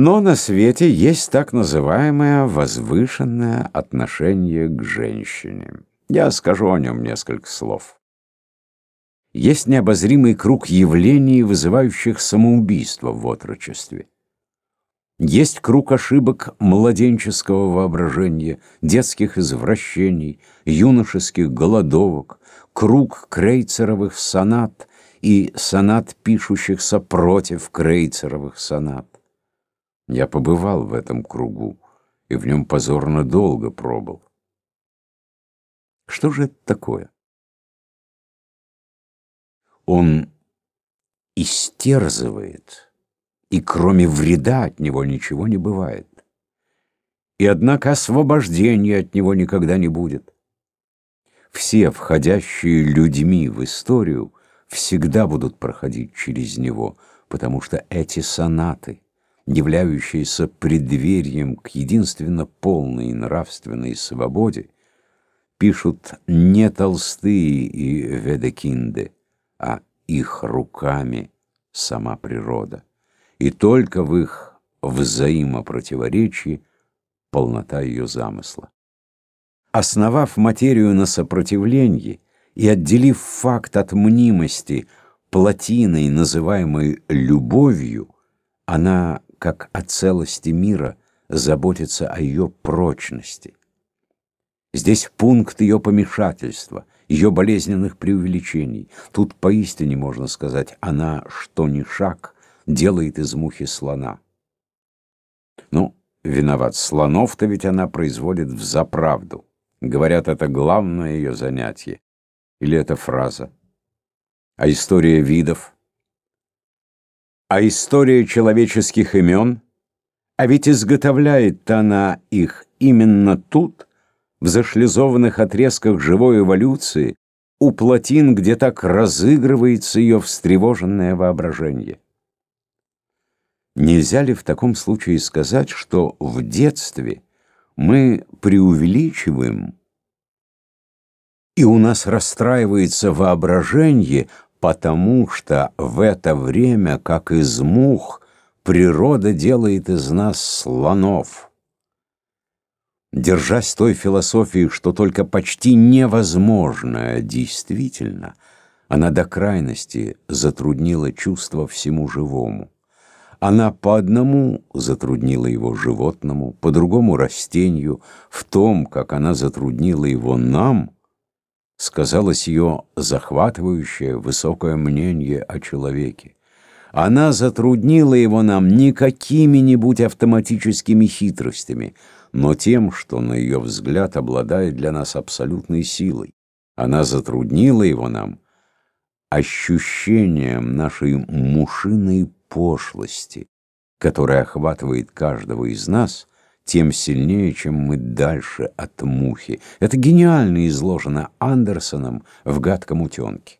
Но на свете есть так называемое возвышенное отношение к женщине. Я скажу о нем несколько слов. Есть необозримый круг явлений, вызывающих самоубийство в отрочестве. Есть круг ошибок младенческого воображения, детских извращений, юношеских голодовок, круг крейцеровых сонат и сонат, пишущихся против крейцеровых сонат. Я побывал в этом кругу и в нем позорно долго пробыл. Что же это такое? Он истерзывает, и кроме вреда от него ничего не бывает. И однако освобождения от него никогда не будет. Все входящие людьми в историю всегда будут проходить через него, потому что эти сонаты — являющиеся преддверием к единственно полной нравственной свободе, пишут не Толстые и Ведекинды, а их руками сама природа. И только в их взаимопротиворечии полнота ее замысла. Основав материю на сопротивлении и отделив факт от мнимости плотиной, называемой любовью, она как о целости мира, заботится о ее прочности. Здесь пункт ее помешательства, ее болезненных преувеличений. Тут поистине можно сказать, она, что ни шаг, делает из мухи слона. Ну, виноват, слонов-то ведь она производит в заправду. Говорят, это главное ее занятие. Или это фраза. А история видов — а история человеческих имен, а ведь изготовляет-то она их именно тут, в зашлизованных отрезках живой эволюции, у плотин, где так разыгрывается ее встревоженное воображение. Нельзя ли в таком случае сказать, что в детстве мы преувеличиваем, и у нас расстраивается воображение, потому что в это время, как из мух, природа делает из нас слонов. Держась той философии, что только почти невозможное действительно, она до крайности затруднила чувство всему живому. Она по одному затруднила его животному, по другому растению, в том, как она затруднила его нам — сказалось ее захватывающее высокое мнение о человеке. Она затруднила его нам не какими-нибудь автоматическими хитростями, но тем, что, на ее взгляд, обладает для нас абсолютной силой. Она затруднила его нам ощущением нашей мушиной пошлости, которая охватывает каждого из нас тем сильнее, чем мы дальше от мухи. Это гениально изложено Андерсоном в «Гадком утенке».